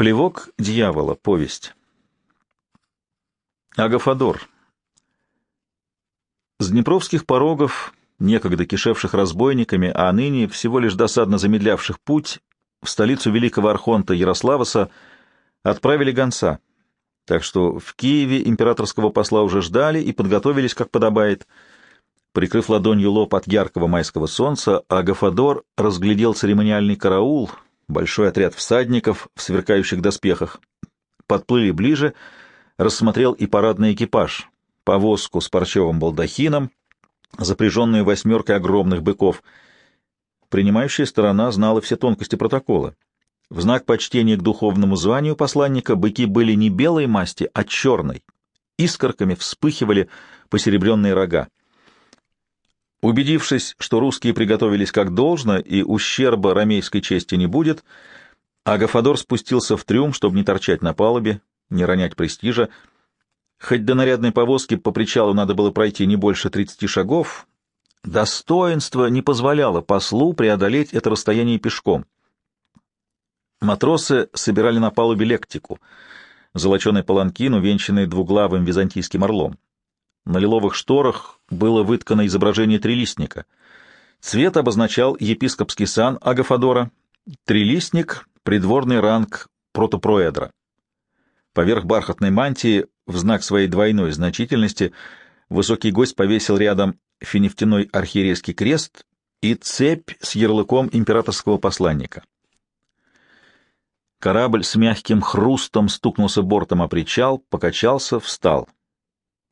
Плевок дьявола. Повесть. Агафадор. С днепровских порогов, некогда кишевших разбойниками, а ныне всего лишь досадно замедлявших путь, в столицу великого архонта Ярославоса отправили гонца, так что в Киеве императорского посла уже ждали и подготовились, как подобает. Прикрыв ладонью лоб от яркого майского солнца, Агафадор разглядел церемониальный караул — большой отряд всадников в сверкающих доспехах. Подплыли ближе, рассмотрел и парадный экипаж, повозку с парчевым балдахином, запряженную восьмеркой огромных быков. Принимающая сторона знала все тонкости протокола. В знак почтения к духовному званию посланника быки были не белой масти, а черной. Искорками вспыхивали посеребренные рога. Убедившись, что русские приготовились как должно и ущерба ромейской чести не будет, Агафадор спустился в трюм, чтобы не торчать на палубе, не ронять престижа. Хоть до нарядной повозки по причалу надо было пройти не больше тридцати шагов, достоинство не позволяло послу преодолеть это расстояние пешком. Матросы собирали на палубе лектику, золоченый паланкин, увенчанный двуглавым византийским орлом. На лиловых шторах было выткано изображение трилистника. Цвет обозначал епископский сан Агафадора, трилистник — придворный ранг протопроэдра. Поверх бархатной мантии, в знак своей двойной значительности, высокий гость повесил рядом финифтяной архиерейский крест и цепь с ярлыком императорского посланника. Корабль с мягким хрустом стукнулся бортом о причал, покачался, встал —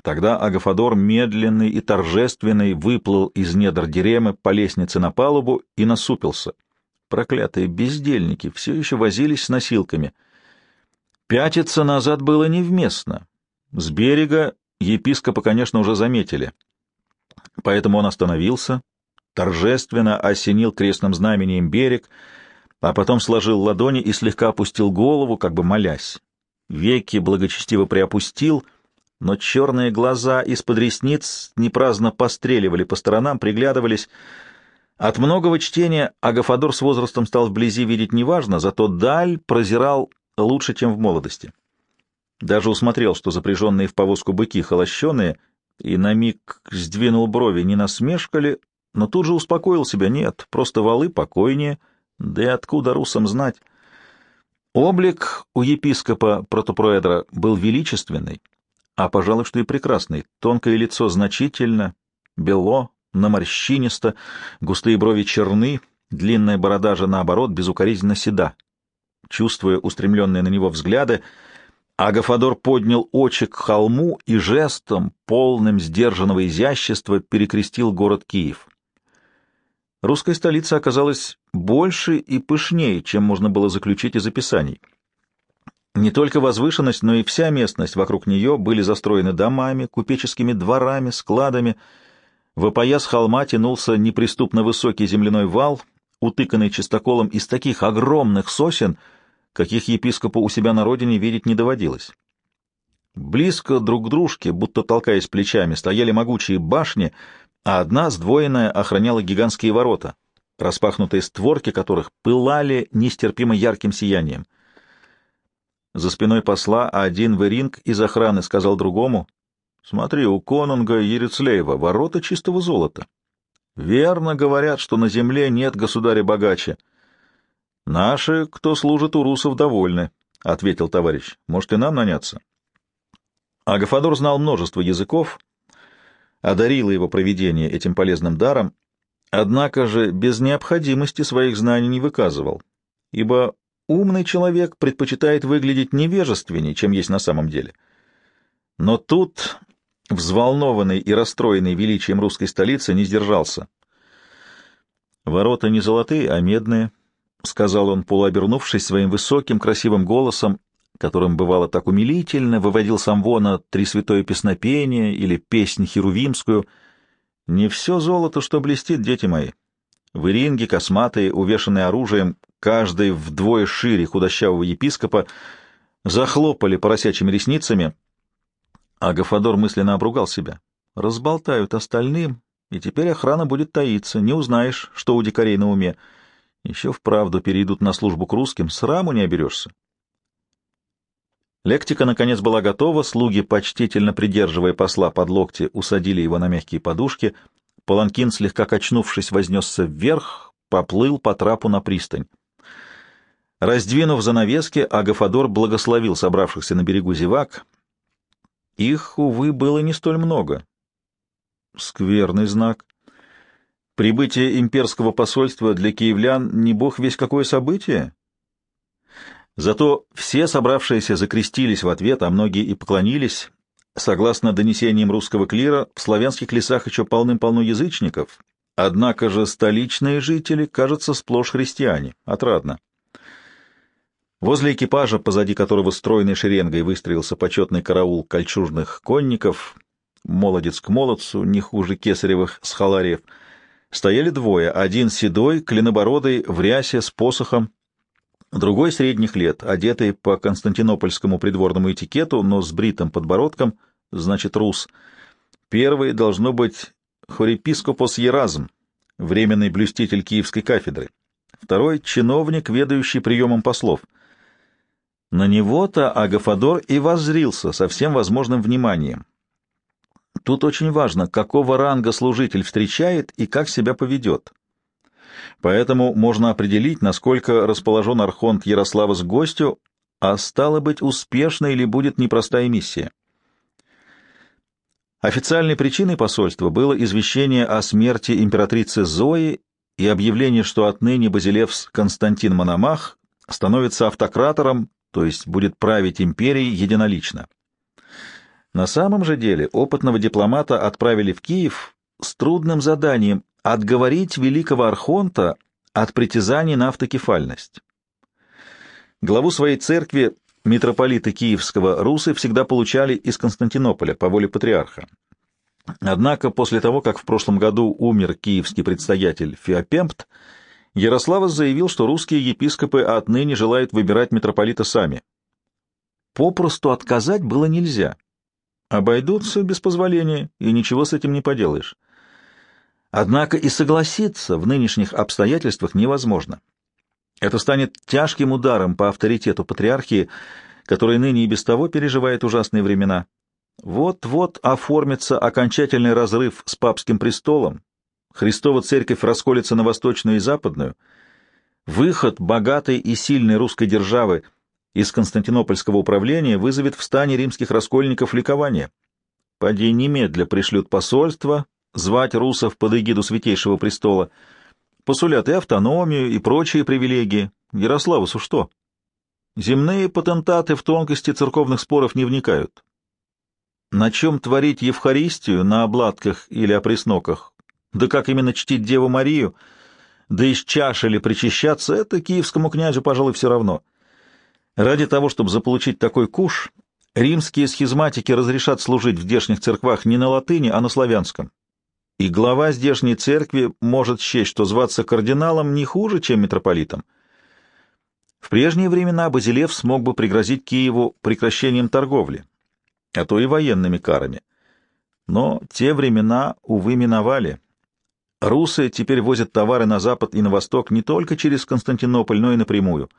Тогда Агафадор, медленный и торжественный, выплыл из недр Деремы по лестнице на палубу и насупился. Проклятые бездельники все еще возились с носилками. Пятиться назад было невместно. С берега епископа, конечно, уже заметили. Поэтому он остановился, торжественно осенил крестным знамением берег, а потом сложил ладони и слегка опустил голову, как бы молясь. Веки благочестиво приопустил — но черные глаза из-под ресниц непраздно постреливали по сторонам, приглядывались. От многого чтения Агафадор с возрастом стал вблизи видеть неважно, зато даль прозирал лучше, чем в молодости. Даже усмотрел, что запряженные в повозку быки холощеные, и на миг сдвинул брови, не насмешка ли, но тут же успокоил себя, нет, просто валы покойнее, да и откуда русам знать. Облик у епископа протопроэдра был величественный, а, пожалуй, что и прекрасный. Тонкое лицо значительно, бело, наморщинисто, густые брови черны, длинная борода же, наоборот, безукоризненно седа. Чувствуя устремленные на него взгляды, Агафадор поднял очи к холму и жестом, полным сдержанного изящества, перекрестил город Киев. Русская столица оказалась больше и пышнее, чем можно было заключить из описаний. Не только возвышенность, но и вся местность вокруг нее были застроены домами, купеческими дворами, складами. В опояс холма тянулся неприступно высокий земляной вал, утыканный чистоколом из таких огромных сосен, каких епископу у себя на родине видеть не доводилось. Близко друг к дружке, будто толкаясь плечами, стояли могучие башни, а одна, сдвоенная, охраняла гигантские ворота, распахнутые створки которых пылали нестерпимо ярким сиянием — за спиной посла один Веринг из охраны сказал другому, «Смотри, у конунга Ерецлеева ворота чистого золота. Верно говорят, что на земле нет государя богаче. Наши, кто служит у русов, довольны», — ответил товарищ. «Может, и нам наняться?» Агафадор знал множество языков, одарило его проведение этим полезным даром, однако же без необходимости своих знаний не выказывал, ибо Умный человек предпочитает выглядеть невежественнее, чем есть на самом деле. Но тут, взволнованный и расстроенный величием русской столицы, не сдержался. «Ворота не золотые, а медные», — сказал он, полуобернувшись своим высоким красивым голосом, которым бывало так умилительно, выводил самвона «Три святое песнопение» или «Песнь херувимскую». «Не все золото, что блестит, дети мои. В Иринге косматые, увешанные оружием, каждый вдвое шире худощавого епископа, захлопали поросячьими ресницами. А Гафадор мысленно обругал себя. Разболтают остальным, и теперь охрана будет таиться, не узнаешь, что у дикарей на уме. Еще вправду перейдут на службу к русским, сраму не оберешься. Лектика, наконец, была готова, слуги, почтительно придерживая посла под локти, усадили его на мягкие подушки, паланкин, слегка качнувшись, вознесся вверх, поплыл по трапу на пристань. Раздвинув занавески, Агафадор благословил собравшихся на берегу зевак. Их, увы, было не столь много. Скверный знак. Прибытие имперского посольства для киевлян не бог весь какое событие. Зато все собравшиеся закрестились в ответ, а многие и поклонились. Согласно донесениям русского клира, в славянских лесах еще полным-полно язычников, однако же столичные жители, кажется, сплошь христиане. Отрадно. Возле экипажа, позади которого стройной шеренгой выстроился почетный караул кольчужных конников, молодец к молодцу, не хуже кесаревых схалариев, стояли двое, один седой, клинобородый, в рясе, с посохом, другой средних лет, одетый по константинопольскому придворному этикету, но с бритым подбородком, значит, рус. Первый должно быть хорепископос Еразм, временный блюститель Киевской кафедры. Второй — чиновник, ведающий приемом послов — на него-то Агафадор и воззрился со всем возможным вниманием. Тут очень важно, какого ранга служитель встречает и как себя поведет. Поэтому можно определить, насколько расположен архонт Ярослава с гостю, а стало быть, успешной или будет непростая миссия. Официальной причиной посольства было извещение о смерти императрицы Зои и объявление, что отныне Базилевс Константин Мономах становится автократором то есть будет править империей единолично. На самом же деле опытного дипломата отправили в Киев с трудным заданием отговорить великого архонта от притязаний на автокефальность. Главу своей церкви митрополиты Киевского Русы всегда получали из Константинополя по воле патриарха. Однако после того, как в прошлом году умер киевский предстоятель Феопемпт, Ярославос заявил, что русские епископы отныне желают выбирать митрополита сами. Попросту отказать было нельзя. Обойдутся без позволения, и ничего с этим не поделаешь. Однако и согласиться в нынешних обстоятельствах невозможно. Это станет тяжким ударом по авторитету патриархии, который ныне и без того переживает ужасные времена. Вот-вот оформится окончательный разрыв с папским престолом, Христова церковь расколется на восточную и западную, выход богатой и сильной русской державы из Константинопольского управления вызовет в стане римских раскольников ликование. Поди немедля пришлют посольство звать русов под эгиду Святейшего Престола, посулят и автономию, и прочие привилегии. Ярославусу что? Земные потентаты в тонкости церковных споров не вникают. На чем творить Евхаристию, на обладках или опресноках, да как именно чтить Деву Марию, да из чаши ли причащаться, это киевскому князю, пожалуй, все равно. Ради того, чтобы заполучить такой куш, римские схизматики разрешат служить в здешних церквах не на латыни, а на славянском. И глава здешней церкви может счесть, что зваться кардиналом не хуже, чем митрополитом. В прежние времена Базилев смог бы пригрозить Киеву прекращением торговли, а то и военными карами. Но те времена, увы, миновали. Русы теперь возят товары на запад и на восток не только через Константинополь, но и напрямую.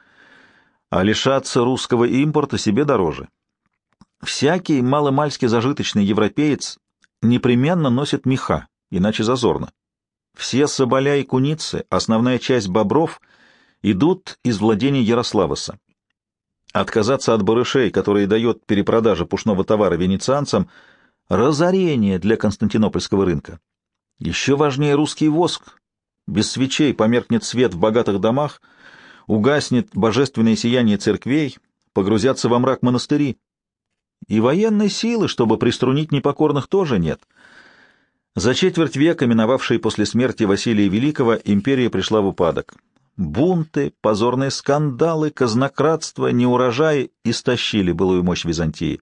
А лишаться русского импорта себе дороже. Всякий маломальски зажиточный европеец непременно носит меха, иначе зазорно. Все соболя и куницы, основная часть бобров, идут из владения Ярославоса. Отказаться от барышей, которые дает перепродажа пушного товара венецианцам, разорение для константинопольского рынка. Еще важнее русский воск. Без свечей померкнет свет в богатых домах, угаснет божественное сияние церквей, погрузятся во мрак монастыри. И военной силы, чтобы приструнить непокорных, тоже нет. За четверть века, миновавшей после смерти Василия Великого, империя пришла в упадок. Бунты, позорные скандалы, казнократство, неурожаи истощили былую мощь Византии.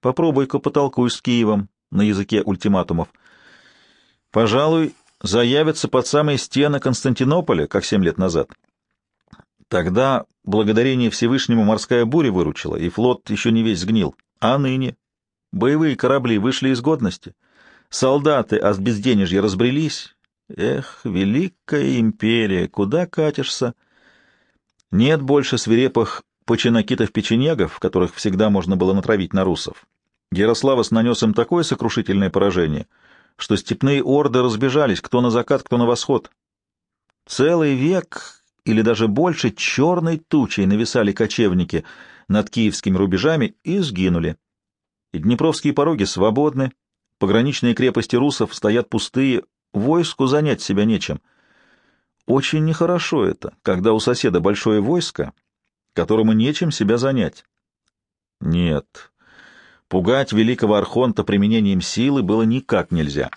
Попробуй-ка потолкуй с Киевом на языке ультиматумов — Пожалуй, заявятся под самые стены Константинополя, как семь лет назад. Тогда, благодарение Всевышнему, морская буря выручила, и флот еще не весь сгнил. А ныне? Боевые корабли вышли из годности. Солдаты от безденежья разбрелись. Эх, великая империя, куда катишься? Нет больше свирепых починокитов-печенегов, которых всегда можно было натравить на русов. Ярославос нанес им такое сокрушительное поражение, что степные орды разбежались, кто на закат, кто на восход. Целый век или даже больше черной тучей нависали кочевники над киевскими рубежами и сгинули. И днепровские пороги свободны, пограничные крепости русов стоят пустые, войску занять себя нечем. Очень нехорошо это, когда у соседа большое войско, которому нечем себя занять. Нет, пугать великого архонта применением силы было никак нельзя.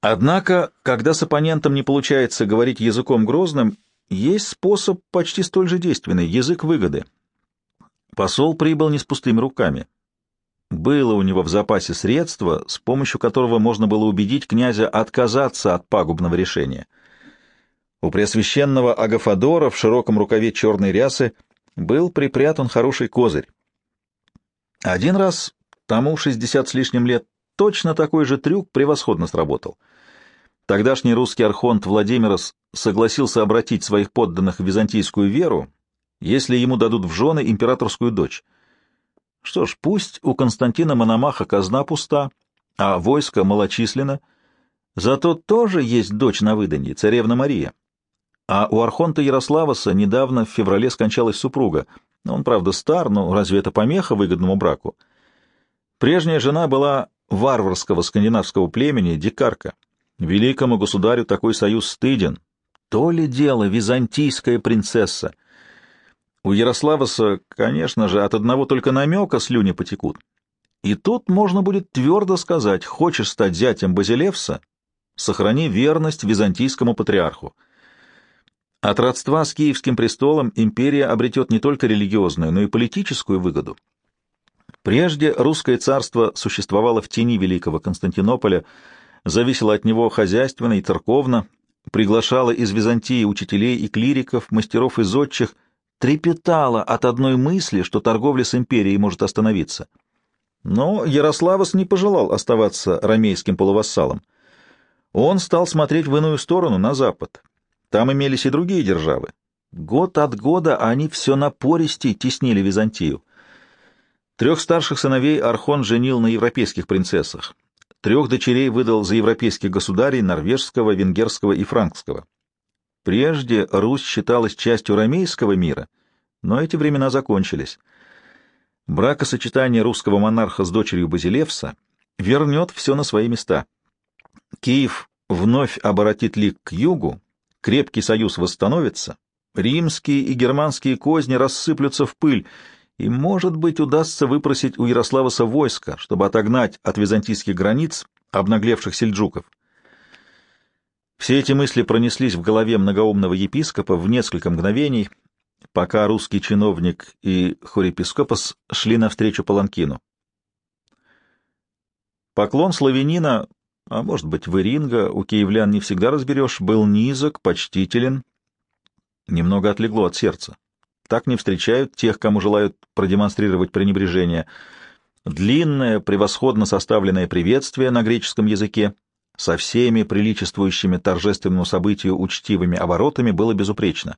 Однако, когда с оппонентом не получается говорить языком грозным, есть способ почти столь же действенный — язык выгоды. Посол прибыл не с пустыми руками. Было у него в запасе средство, с помощью которого можно было убедить князя отказаться от пагубного решения. У преосвященного Агафадора в широком рукаве черной рясы был припрятан хороший козырь. Один раз, тому шестьдесят с лишним лет, точно такой же трюк превосходно сработал. Тогдашний русский архонт Владимирос согласился обратить своих подданных в византийскую веру, если ему дадут в жены императорскую дочь. Что ж, пусть у Константина Мономаха казна пуста, а войско малочисленно, зато тоже есть дочь на выданье, царевна Мария. А у архонта Ярославоса недавно в феврале скончалась супруга. Он, правда, стар, но разве это помеха выгодному браку? Прежняя жена была варварского скандинавского племени, дикарка. Великому государю такой союз стыден. То ли дело византийская принцесса. У Ярославоса, конечно же, от одного только намека слюни потекут. И тут можно будет твердо сказать, хочешь стать зятем Базилевса, сохрани верность византийскому патриарху. От родства с Киевским престолом империя обретет не только религиозную, но и политическую выгоду. Прежде русское царство существовало в тени великого Константинополя, зависело от него хозяйственно и церковно, приглашало из Византии учителей и клириков, мастеров и зодчих, трепетало от одной мысли, что торговля с империей может остановиться. Но Ярославос не пожелал оставаться ромейским полувассалом. Он стал смотреть в иную сторону, на запад, там имелись и другие державы. Год от года они все напористей теснили Византию. Трех старших сыновей Архон женил на европейских принцессах. Трех дочерей выдал за европейских государей норвежского, венгерского и франкского. Прежде Русь считалась частью ромейского мира, но эти времена закончились. Бракосочетание русского монарха с дочерью Базилевса вернет все на свои места. Киев вновь обратит лик к югу, крепкий союз восстановится, римские и германские козни рассыплются в пыль, и, может быть, удастся выпросить у Ярославоса войско, чтобы отогнать от византийских границ обнаглевших сельджуков. Все эти мысли пронеслись в голове многоумного епископа в несколько мгновений, пока русский чиновник и хорепископос шли навстречу Паланкину. Поклон славянина а может быть, в Иринго, у киевлян не всегда разберешь, был низок, почтителен, немного отлегло от сердца. Так не встречают тех, кому желают продемонстрировать пренебрежение. Длинное, превосходно составленное приветствие на греческом языке со всеми приличествующими торжественному событию учтивыми оборотами было безупречно.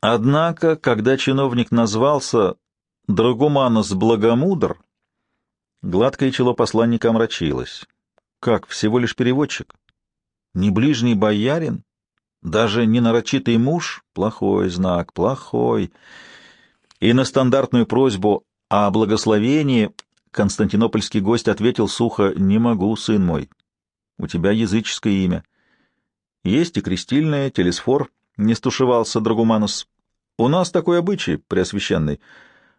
Однако, когда чиновник назвался «Драгуманус Благомудр», гладкое чело посланника омрачилось. Как, всего лишь переводчик? Не ближний боярин? Даже не нарочитый муж? Плохой знак, плохой. И на стандартную просьбу о благословении константинопольский гость ответил сухо «Не могу, сын мой. У тебя языческое имя». Есть и крестильное, телесфор, не стушевался Драгуманус. У нас такой обычай, преосвященный.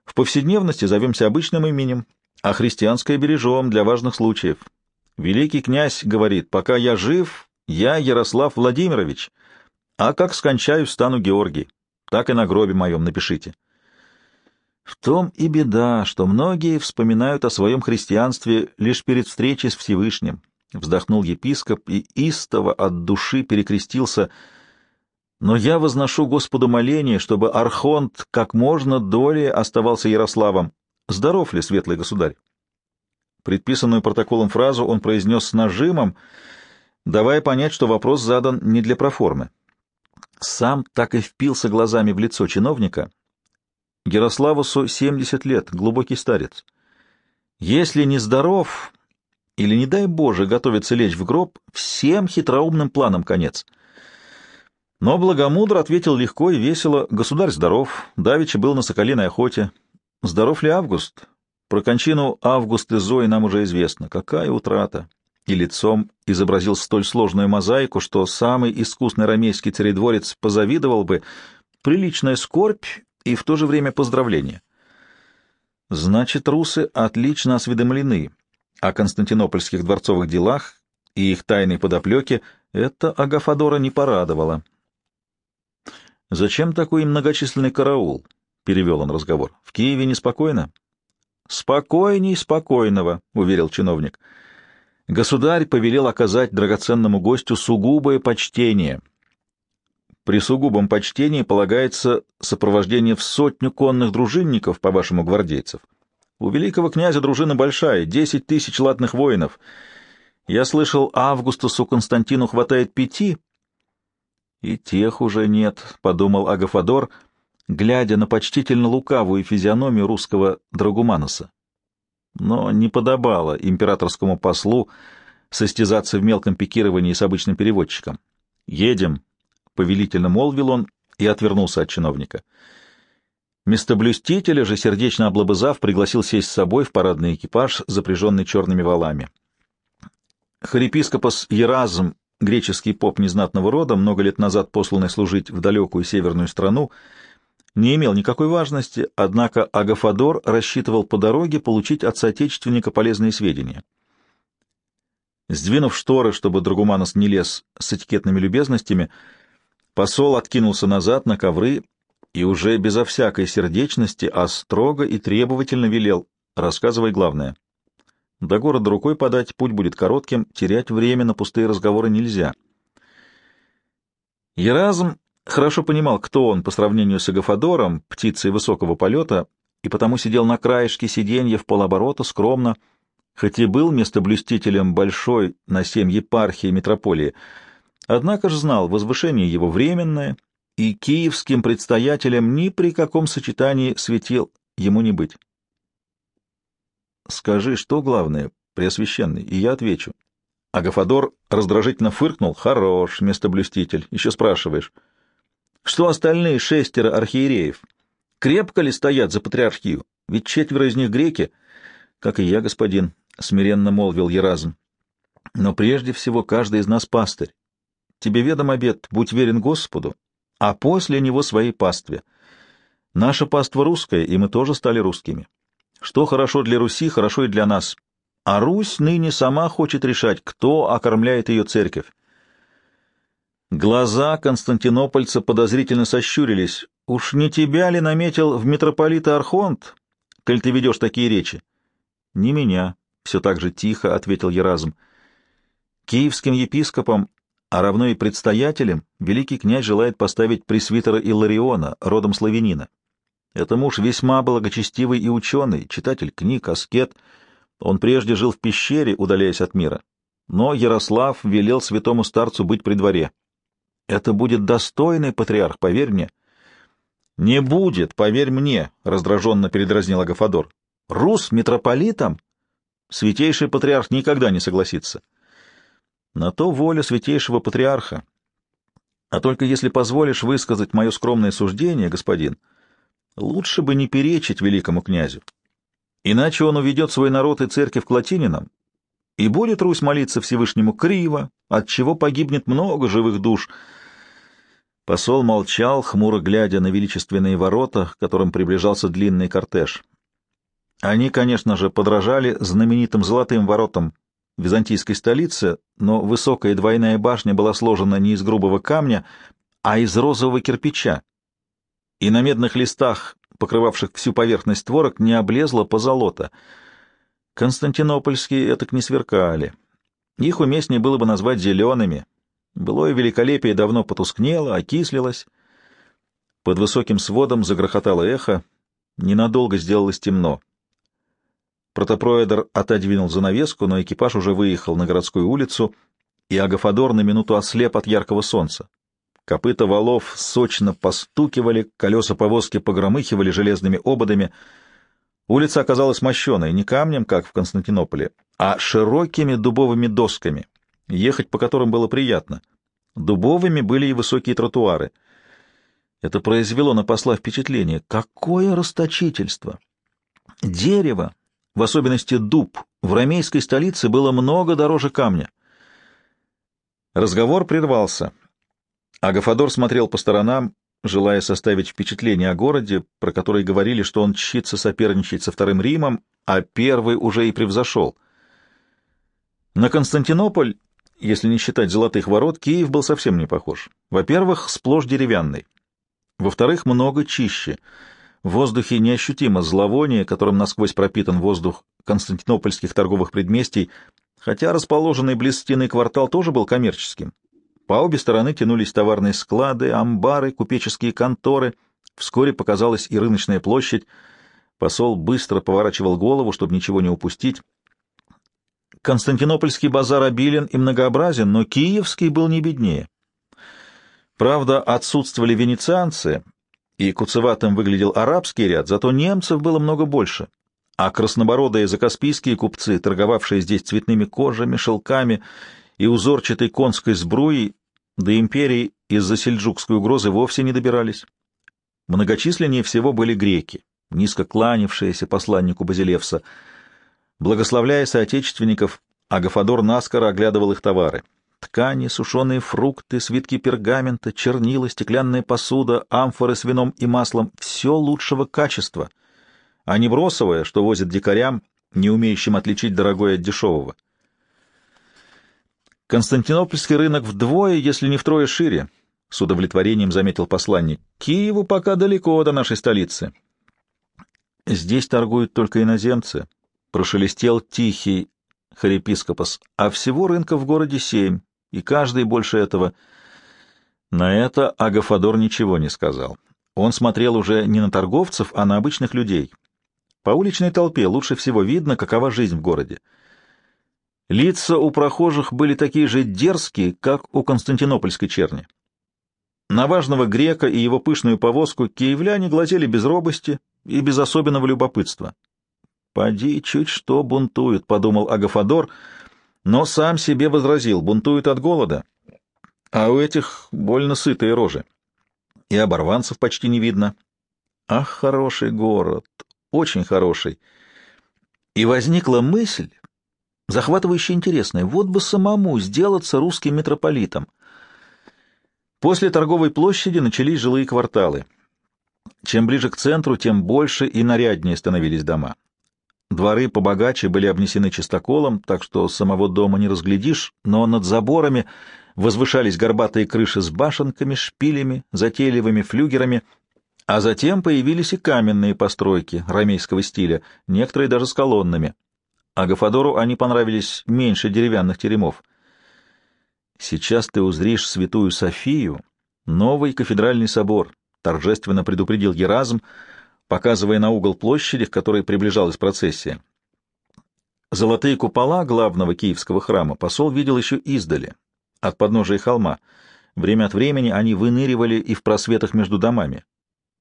В повседневности зовемся обычным именем, а христианское бережем для важных случаев. Великий князь говорит, пока я жив, я Ярослав Владимирович, а как скончаюсь, стану Георгий. Так и на гробе моем напишите. В том и беда, что многие вспоминают о своем христианстве лишь перед встречей с Всевышним. Вздохнул епископ и истово от души перекрестился. Но я возношу Господу моление, чтобы Архонт как можно долее оставался Ярославом. Здоров ли, светлый государь? Предписанную протоколом фразу он произнес с нажимом, давая понять, что вопрос задан не для проформы. Сам так и впился глазами в лицо чиновника, Ярославусу 70 лет, глубокий старец. Если не здоров или, не дай Боже, готовится лечь в гроб, всем хитроумным планам конец. Но Благомудр ответил легко и весело. Государь здоров, Давичи был на соколиной охоте. Здоров ли Август? Про кончину Август и Зои нам уже известно. Какая утрата! И лицом изобразил столь сложную мозаику, что самый искусный ромейский царедворец позавидовал бы. Приличная скорбь и в то же время поздравление. Значит, русы отлично осведомлены о константинопольских дворцовых делах и их тайной подоплеке. Это Агафадора не порадовало. «Зачем такой многочисленный караул?» — перевел он разговор. «В Киеве неспокойно?» «Спокойней спокойного», — уверил чиновник. «Государь повелел оказать драгоценному гостю сугубое почтение. При сугубом почтении полагается сопровождение в сотню конных дружинников, по-вашему, гвардейцев. У великого князя дружина большая, десять тысяч латных воинов. Я слышал, Августусу Константину хватает пяти, «И тех уже нет», — подумал Агафадор, глядя на почтительно лукавую физиономию русского драгуманоса. Но не подобало императорскому послу состязаться в мелком пикировании с обычным переводчиком. «Едем», — повелительно молвил он и отвернулся от чиновника. Местоблюстителя же, сердечно облобызав, пригласил сесть с собой в парадный экипаж, запряженный черными валами. Харепископос Еразм греческий поп незнатного рода, много лет назад посланный служить в далекую северную страну, не имел никакой важности, однако Агафадор рассчитывал по дороге получить от соотечественника полезные сведения. Сдвинув шторы, чтобы Драгуманос не лез с этикетными любезностями, посол откинулся назад на ковры и уже безо всякой сердечности, а строго и требовательно велел «рассказывай главное». До города рукой подать, путь будет коротким, терять время на пустые разговоры нельзя. Еразм хорошо понимал, кто он по сравнению с Агафадором, птицей высокого полета, и потому сидел на краешке сиденья в полоборота скромно, хоть и был местоблюстителем большой на семь епархии метрополии, однако же знал, возвышение его временное, и киевским предстоятелем ни при каком сочетании светил ему не быть. Скажи, что главное, Преосвященный, и я отвечу. Агафадор раздражительно фыркнул. Хорош, местоблюститель. Еще спрашиваешь. Что остальные шестеро архиереев? Крепко ли стоят за патриархию? Ведь четверо из них греки. Как и я, господин, — смиренно молвил Еразм. Но прежде всего каждый из нас пастырь. Тебе ведом обет, будь верен Господу, а после него своей пастве. Наша паства русская, и мы тоже стали русскими. Что хорошо для Руси, хорошо и для нас. А Русь ныне сама хочет решать, кто окормляет ее церковь. Глаза константинопольца подозрительно сощурились. «Уж не тебя ли наметил в митрополита Архонт, коль ты ведешь такие речи?» «Не меня», — все так же тихо ответил Еразм. «Киевским епископом, а равно и предстоятелем, великий князь желает поставить пресвитера Иллариона, родом славянина. Это муж весьма благочестивый и ученый, читатель книг, аскет. Он прежде жил в пещере, удаляясь от мира. Но Ярослав велел святому старцу быть при дворе. Это будет достойный патриарх, поверь мне. — Не будет, поверь мне, — раздраженно передразнил Агафадор. — Рус митрополитом? Святейший патриарх никогда не согласится. На то воля святейшего патриарха. А только если позволишь высказать мое скромное суждение, господин, — Лучше бы не перечить великому князю. Иначе он уведет свой народ и церковь к латининам, и будет Русь молиться Всевышнему криво, от чего погибнет много живых душ. Посол молчал, хмуро глядя на величественные ворота, к которым приближался длинный кортеж. Они, конечно же, подражали знаменитым золотым воротам византийской столицы, но высокая двойная башня была сложена не из грубого камня, а из розового кирпича, и на медных листах, покрывавших всю поверхность творог, не облезло позолота. Константинопольские этак не сверкали. Их уместнее было бы назвать зелеными. Былое великолепие давно потускнело, окислилось. Под высоким сводом загрохотало эхо. Ненадолго сделалось темно. Протопроэдр отодвинул занавеску, но экипаж уже выехал на городскую улицу, и Агафадор на минуту ослеп от яркого солнца. Копыта валов сочно постукивали, колеса повозки погромыхивали железными ободами. Улица оказалась мощеной не камнем, как в Константинополе, а широкими дубовыми досками, ехать по которым было приятно. Дубовыми были и высокие тротуары. Это произвело на посла впечатление. Какое расточительство! Дерево, в особенности дуб, в ромейской столице было много дороже камня. Разговор прервался. Агафадор смотрел по сторонам, желая составить впечатление о городе, про который говорили, что он чтится соперничать со Вторым Римом, а первый уже и превзошел. На Константинополь, если не считать золотых ворот, Киев был совсем не похож. Во-первых, сплошь деревянный. Во-вторых, много чище. В воздухе неощутимо зловоние, которым насквозь пропитан воздух константинопольских торговых предместий, хотя расположенный близ стены квартал тоже был коммерческим. По обе стороны тянулись товарные склады, амбары, купеческие конторы. Вскоре показалась и рыночная площадь. Посол быстро поворачивал голову, чтобы ничего не упустить. Константинопольский базар обилен и многообразен, но киевский был не беднее. Правда, отсутствовали венецианцы, и куцеватым выглядел арабский ряд, зато немцев было много больше. А краснобородые закаспийские купцы, торговавшие здесь цветными кожами, шелками и узорчатой конской сбруей, до империи из-за сельджукской угрозы вовсе не добирались. Многочисленнее всего были греки, низко кланявшиеся посланнику Базилевса. Благословляя соотечественников, Агафадор наскоро оглядывал их товары. Ткани, сушеные фрукты, свитки пергамента, чернила, стеклянная посуда, амфоры с вином и маслом — все лучшего качества, а не бросовое, что возят дикарям, не умеющим отличить дорогое от дешевого. Константинопольский рынок вдвое, если не втрое шире, — с удовлетворением заметил посланник. Киеву пока далеко до нашей столицы. Здесь торгуют только иноземцы, — прошелестел тихий хорепископос, а всего рынка в городе семь, и каждый больше этого. На это Агафадор ничего не сказал. Он смотрел уже не на торговцев, а на обычных людей. По уличной толпе лучше всего видно, какова жизнь в городе. Лица у прохожих были такие же дерзкие, как у константинопольской черни. На важного грека и его пышную повозку киевляне глазели без робости и без особенного любопытства. «Поди, чуть что бунтуют», — подумал Агафадор, но сам себе возразил, бунтуют от голода, а у этих больно сытые рожи. И оборванцев почти не видно. Ах, хороший город, очень хороший. И возникла мысль, захватывающе интересное. Вот бы самому сделаться русским митрополитом. После торговой площади начались жилые кварталы. Чем ближе к центру, тем больше и наряднее становились дома. Дворы побогаче были обнесены чистоколом, так что самого дома не разглядишь, но над заборами возвышались горбатые крыши с башенками, шпилями, затейливыми флюгерами, а затем появились и каменные постройки ромейского стиля, некоторые даже с колоннами а они понравились меньше деревянных теремов. «Сейчас ты узришь святую Софию, новый кафедральный собор», — торжественно предупредил Еразм, показывая на угол площади, к которой приближалась процессия. Золотые купола главного киевского храма посол видел еще издали, от подножия холма. Время от времени они выныривали и в просветах между домами.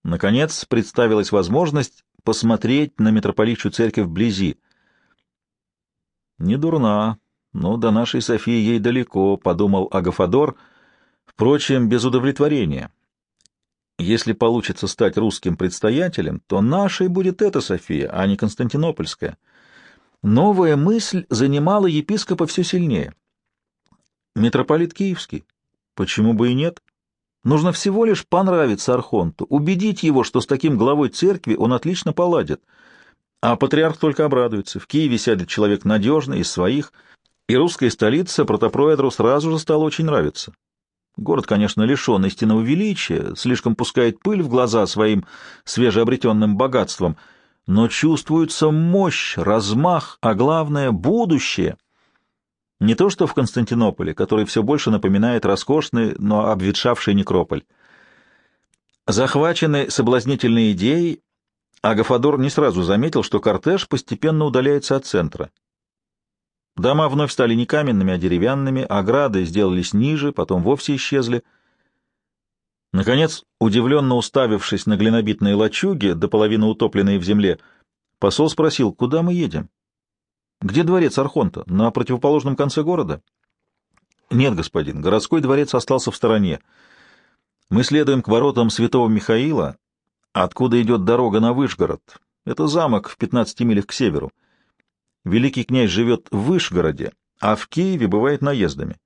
Наконец представилась возможность посмотреть на митрополитчую церковь вблизи — не дурна, но до нашей Софии ей далеко, — подумал Агафадор, впрочем, без удовлетворения. Если получится стать русским предстоятелем, то нашей будет эта София, а не Константинопольская. Новая мысль занимала епископа все сильнее. Митрополит Киевский. Почему бы и нет? Нужно всего лишь понравиться Архонту, убедить его, что с таким главой церкви он отлично поладит — а патриарх только обрадуется. В Киеве сядет человек надежный, из своих, и русская столица протопроэдру сразу же стала очень нравиться. Город, конечно, лишен истинного величия, слишком пускает пыль в глаза своим свежеобретенным богатством, но чувствуется мощь, размах, а главное — будущее. Не то что в Константинополе, который все больше напоминает роскошный, но обветшавший некрополь. Захваченный соблазнительной идеей, Агафадор не сразу заметил, что кортеж постепенно удаляется от центра. Дома вновь стали не каменными, а деревянными, ограды сделались ниже, потом вовсе исчезли. Наконец, удивленно уставившись на глинобитные лачуги, до половины утопленные в земле, посол спросил, куда мы едем? Где дворец Архонта? На противоположном конце города? Нет, господин, городской дворец остался в стороне. Мы следуем к воротам святого Михаила, откуда идет дорога на Вышгород. Это замок в 15 милях к северу. Великий князь живет в Вышгороде, а в Киеве бывает наездами.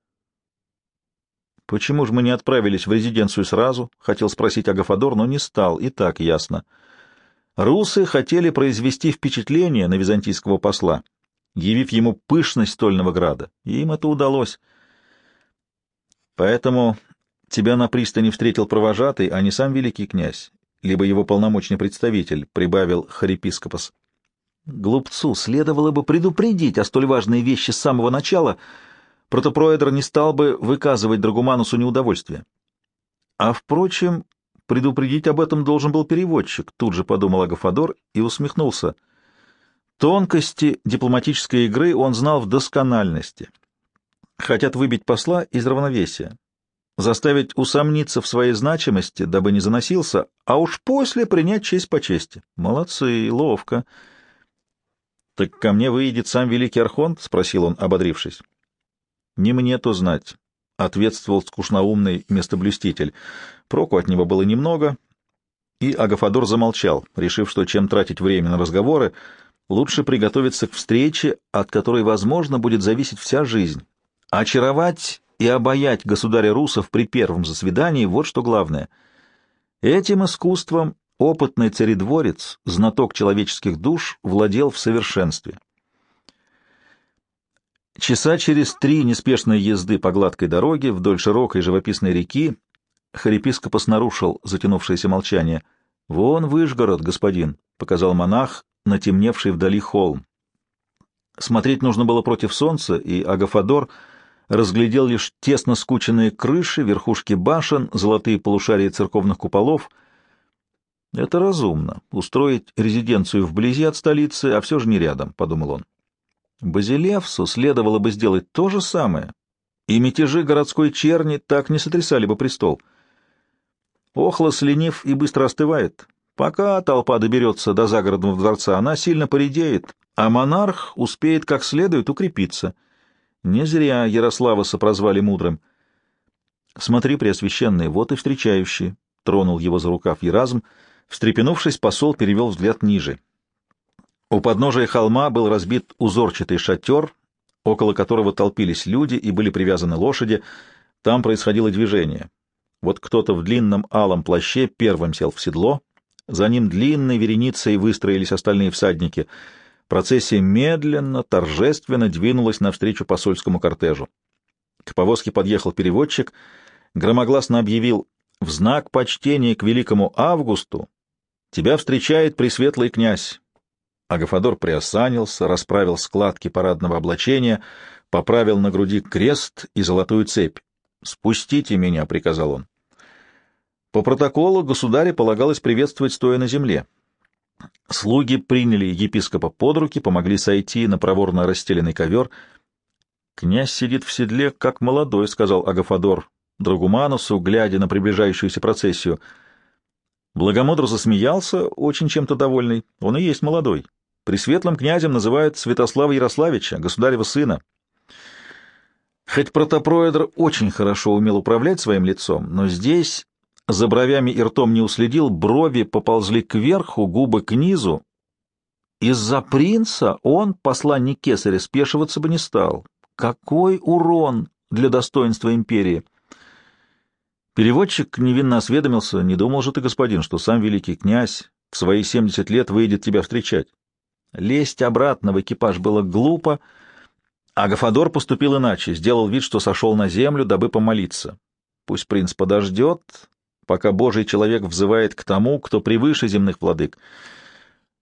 Почему же мы не отправились в резиденцию сразу? Хотел спросить Агафадор, но не стал, и так ясно. Русы хотели произвести впечатление на византийского посла, явив ему пышность стольного града, и им это удалось. Поэтому тебя на пристани встретил провожатый, а не сам великий князь, либо его полномочный представитель, — прибавил харепископос. Глупцу следовало бы предупредить о столь важной вещи с самого начала — протопроэдр не стал бы выказывать Драгуманусу неудовольствие. А, впрочем, предупредить об этом должен был переводчик, тут же подумал Агафадор и усмехнулся. Тонкости дипломатической игры он знал в доскональности. Хотят выбить посла из равновесия, заставить усомниться в своей значимости, дабы не заносился, а уж после принять честь по чести. Молодцы, ловко. — Так ко мне выйдет сам великий Архонт? — спросил он, ободрившись. Не мне то знать, — ответствовал скучноумный местоблюститель. Проку от него было немного, и Агафадор замолчал, решив, что чем тратить время на разговоры, лучше приготовиться к встрече, от которой, возможно, будет зависеть вся жизнь. Очаровать и обаять государя русов при первом засвидании — вот что главное. Этим искусством опытный царедворец, знаток человеческих душ, владел в совершенстве. Часа через три неспешной езды по гладкой дороге вдоль широкой живописной реки Харипископос нарушил затянувшееся молчание. — Вон Выжгород, господин, — показал монах, натемневший вдали холм. Смотреть нужно было против солнца, и Агафадор разглядел лишь тесно скученные крыши, верхушки башен, золотые полушария церковных куполов. Это разумно — устроить резиденцию вблизи от столицы, а все же не рядом, — подумал он. Базилевсу следовало бы сделать то же самое, и мятежи городской черни так не сотрясали бы престол. Охлос ленив и быстро остывает. Пока толпа доберется до загородного дворца, она сильно поредеет, а монарх успеет как следует укрепиться. Не зря Ярославаса прозвали мудрым. «Смотри, Преосвященный, вот и встречающий», — тронул его за рукав Еразм. Встрепенувшись, посол перевел взгляд ниже — у подножия холма был разбит узорчатый шатер, около которого толпились люди и были привязаны лошади. Там происходило движение. Вот кто-то в длинном алом плаще первым сел в седло, за ним длинной вереницей выстроились остальные всадники. Процессия медленно, торжественно двинулась навстречу посольскому кортежу. К повозке подъехал переводчик, громогласно объявил «В знак почтения к великому Августу тебя встречает пресветлый князь, Агафадор приосанился, расправил складки парадного облачения, поправил на груди крест и золотую цепь. «Спустите меня», — приказал он. По протоколу государя полагалось приветствовать стоя на земле. Слуги приняли епископа под руки, помогли сойти на проворно расстеленный ковер. «Князь сидит в седле, как молодой», — сказал Агафадор Драгуманусу, глядя на приближающуюся процессию. Благомудр засмеялся, очень чем-то довольный. Он и есть молодой. Пресветлым князем называют Святослава Ярославича, государева сына. Хоть протопроэдр очень хорошо умел управлять своим лицом, но здесь за бровями и ртом не уследил, брови поползли кверху, губы к низу. Из-за принца он, посланник кесаря, спешиваться бы не стал. Какой урон для достоинства империи! Переводчик невинно осведомился, не думал же ты, господин, что сам великий князь в свои семьдесят лет выйдет тебя встречать. Лезть обратно в экипаж было глупо, а Гафадор поступил иначе, сделал вид, что сошел на землю, дабы помолиться. Пусть принц подождет, пока Божий человек взывает к тому, кто превыше земных владык.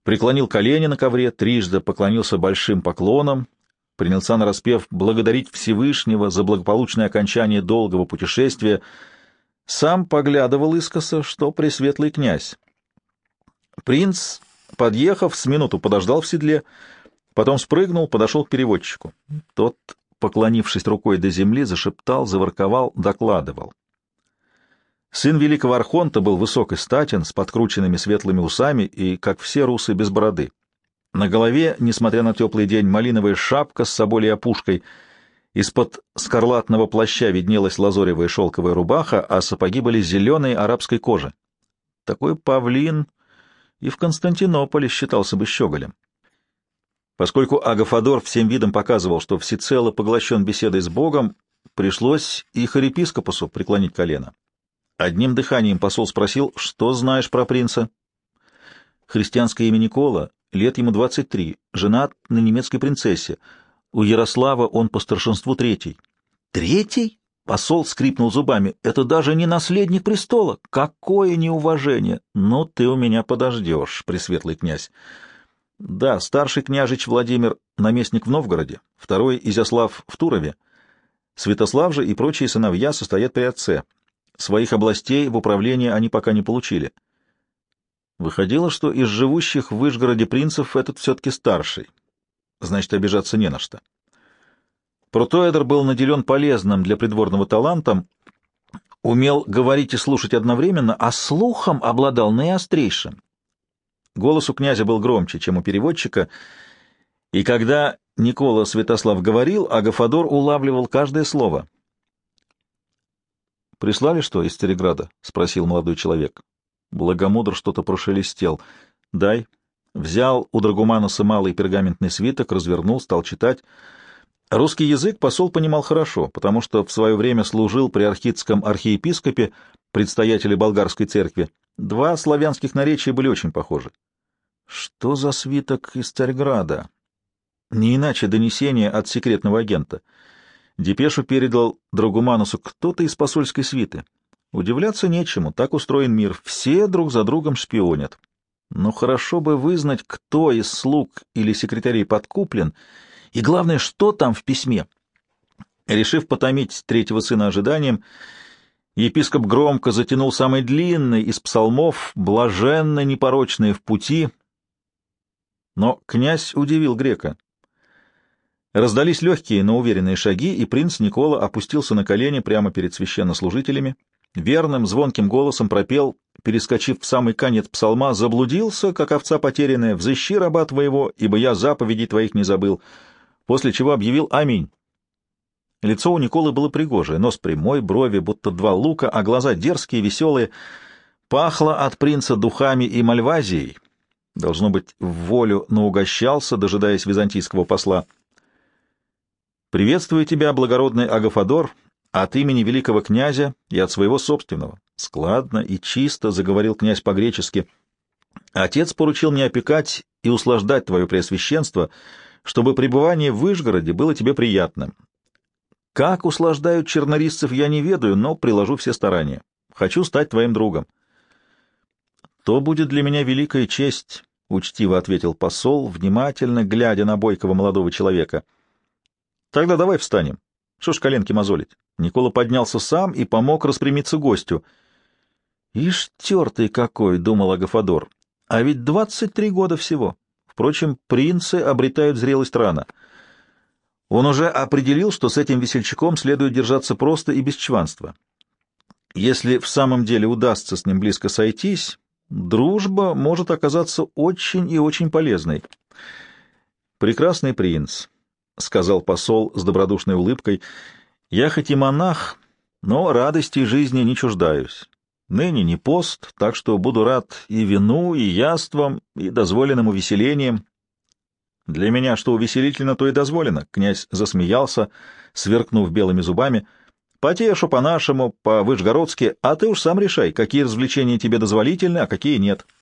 Преклонил колени на ковре, трижды поклонился большим поклоном, принялся на распев благодарить Всевышнего за благополучное окончание долгого путешествия, сам поглядывал искоса, что пресветлый князь. Принц Подъехав, с минуту подождал в седле, потом спрыгнул, подошел к переводчику. Тот, поклонившись рукой до земли, зашептал, заворковал, докладывал. Сын великого архонта был высок и статен, с подкрученными светлыми усами и, как все русы, без бороды. На голове, несмотря на теплый день, малиновая шапка с соболей опушкой, из-под скарлатного плаща виднелась лазоревая шелковая рубаха, а сапоги были зеленой арабской кожи. Такой павлин и в Константинополе считался бы щеголем. Поскольку Агафадор всем видом показывал, что всецело поглощен беседой с Богом, пришлось и хорепископусу преклонить колено. Одним дыханием посол спросил, что знаешь про принца? Христианское имя Никола, лет ему 23, женат на немецкой принцессе. У Ярослава он по старшинству третий. Третий? Посол скрипнул зубами. Это даже не наследник престола. Какое неуважение! Ну, ты у меня подождешь, пресветлый князь. Да, старший княжич Владимир — наместник в Новгороде, второй — Изяслав в Турове. Святослав же и прочие сыновья состоят при отце. Своих областей в управлении они пока не получили. Выходило, что из живущих в Вышгороде принцев этот все-таки старший. Значит, обижаться не на что. Протоэдр был наделен полезным для придворного талантом, умел говорить и слушать одновременно, а слухом обладал наиострейшим. Голос у князя был громче, чем у переводчика, и когда Никола Святослав говорил, Агафадор улавливал каждое слово — «Прислали что из Цареграда?» — спросил молодой человек. Благомудр что-то прошелестел. «Дай». Взял у Драгумануса малый пергаментный свиток, развернул, стал читать. Русский язык посол понимал хорошо, потому что в свое время служил при архидском архиепископе, предстоятеле болгарской церкви. Два славянских наречия были очень похожи. Что за свиток из Царьграда? Не иначе донесение от секретного агента — Депешу передал Драгуманусу кто-то из посольской свиты. Удивляться нечему, так устроен мир. Все друг за другом шпионят. Но хорошо бы вызнать, кто из слуг или секретарей подкуплен, и главное, что там в письме. Решив потомить третьего сына ожиданием, епископ громко затянул самый длинный из псалмов, блаженно непорочные в пути. Но князь удивил грека. Раздались легкие, но уверенные шаги, и принц Никола опустился на колени прямо перед священнослужителями. Верным, звонким голосом пропел, перескочив в самый конец псалма, «Заблудился, как овца потерянная, взыщи раба твоего, ибо я заповедей твоих не забыл», после чего объявил «Аминь». Лицо у Николы было пригожее, нос прямой, брови будто два лука, а глаза дерзкие, веселые. Пахло от принца духами и мальвазией. Должно быть, в волю наугощался, дожидаясь византийского посла. «Приветствую тебя, благородный Агафадор, от имени великого князя и от своего собственного». Складно и чисто заговорил князь по-гречески. «Отец поручил мне опекать и услаждать твое преосвященство, чтобы пребывание в Вышгороде было тебе приятным. Как услаждают чернорисцев, я не ведаю, но приложу все старания. Хочу стать твоим другом». «То будет для меня великая честь», — учтиво ответил посол, внимательно глядя на бойкого молодого человека — Тогда давай встанем. Что ж коленки мозолить? Никола поднялся сам и помог распрямиться гостю. Ишь, тертый какой, — думал Агафадор. А ведь двадцать три года всего. Впрочем, принцы обретают зрелость рано. Он уже определил, что с этим весельчаком следует держаться просто и без чванства. Если в самом деле удастся с ним близко сойтись, дружба может оказаться очень и очень полезной. Прекрасный принц, — сказал посол с добродушной улыбкой, — «я хоть и монах, но радости жизни не чуждаюсь. Ныне не пост, так что буду рад и вину, и яствам, и дозволенным увеселением». «Для меня что увеселительно, то и дозволено», — князь засмеялся, сверкнув белыми зубами. «Потешу по-нашему, по-вышгородски, а ты уж сам решай, какие развлечения тебе дозволительны, а какие нет».